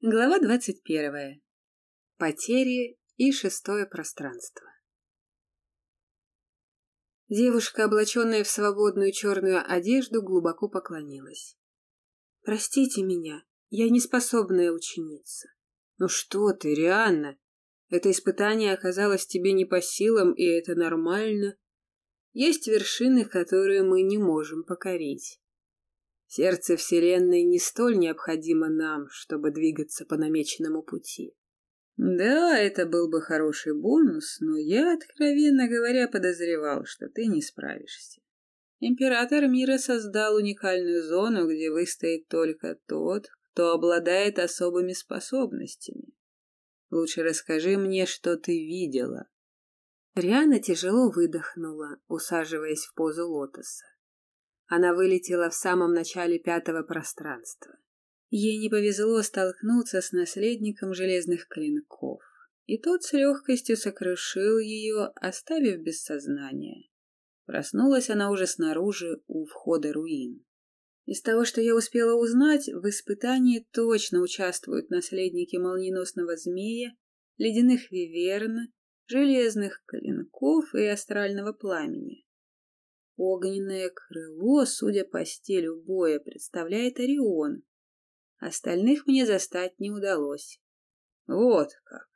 Глава двадцать первая. Потери и шестое пространство. Девушка, облаченная в свободную черную одежду, глубоко поклонилась. «Простите меня, я неспособная ученица». «Ну что ты, Рианна? Это испытание оказалось тебе не по силам, и это нормально. Есть вершины, которые мы не можем покорить. Сердце Вселенной не столь необходимо нам, чтобы двигаться по намеченному пути. Да, это был бы хороший бонус, но я, откровенно говоря, подозревал, что ты не справишься. Император мира создал уникальную зону, где выстоит только тот, кто обладает особыми способностями. Лучше расскажи мне, что ты видела. Риана тяжело выдохнула, усаживаясь в позу лотоса. Она вылетела в самом начале пятого пространства. Ей не повезло столкнуться с наследником железных клинков, и тот с легкостью сокрушил ее, оставив без сознания. Проснулась она уже снаружи у входа руин. Из того, что я успела узнать, в испытании точно участвуют наследники молниеносного змея, ледяных виверн, железных клинков и астрального пламени. Огненное крыло, судя по стилю боя, представляет Орион. Остальных мне застать не удалось. Вот как.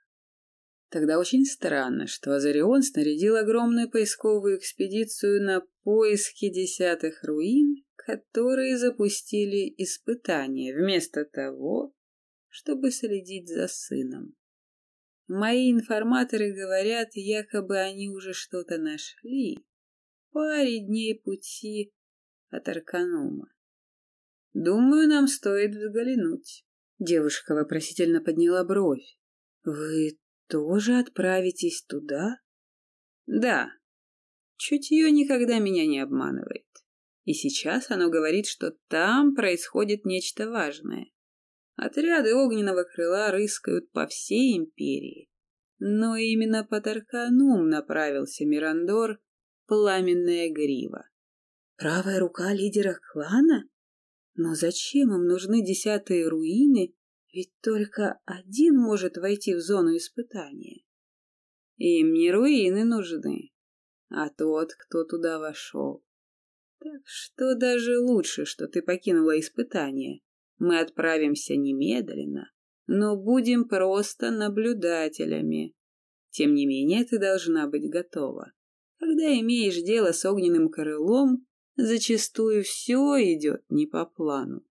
Тогда очень странно, что Азарион снарядил огромную поисковую экспедицию на поиски десятых руин, которые запустили испытания, вместо того, чтобы следить за сыном. Мои информаторы говорят, якобы они уже что-то нашли, паре дней пути от Арканума. Думаю, нам стоит взглянуть. Девушка вопросительно подняла бровь. Вы тоже отправитесь туда? Да. Чутье никогда меня не обманывает. И сейчас оно говорит, что там происходит нечто важное. Отряды огненного крыла рыскают по всей империи. Но именно под Арканум направился Мирандор пламенная грива. Правая рука лидера клана? Но зачем им нужны десятые руины, ведь только один может войти в зону испытания? Им не руины нужны, а тот, кто туда вошел. Так что даже лучше, что ты покинула испытание. Мы отправимся немедленно, но будем просто наблюдателями. Тем не менее, ты должна быть готова. Когда имеешь дело с огненным крылом, зачастую все идет не по плану.